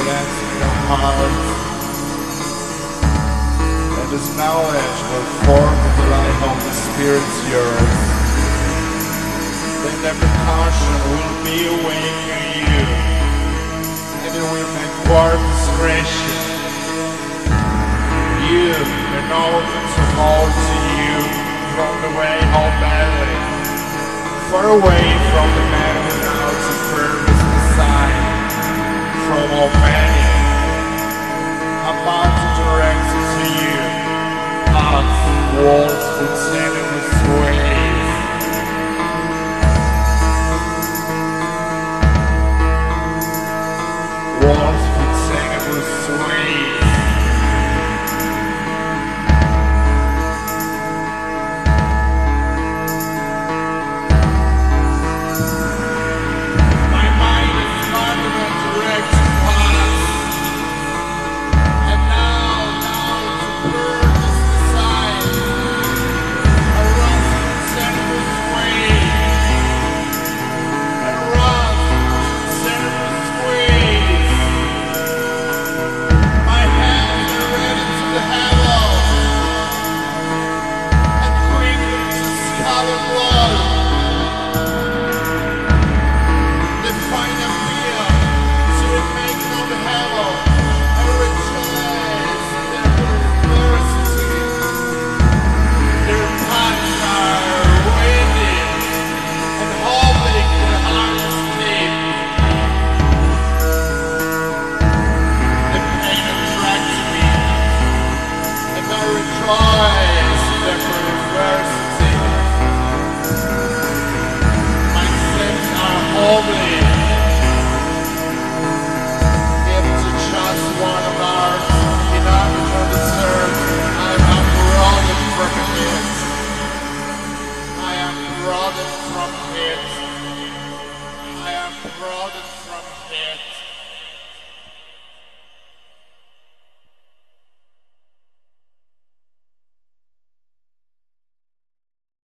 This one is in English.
The heart and this knowledge the form the life of the spirit's yearns then every caution will be awake in you. And it will make war discretion you and all things will to you from the way of battle far away from the matter. walls and standing. brought from here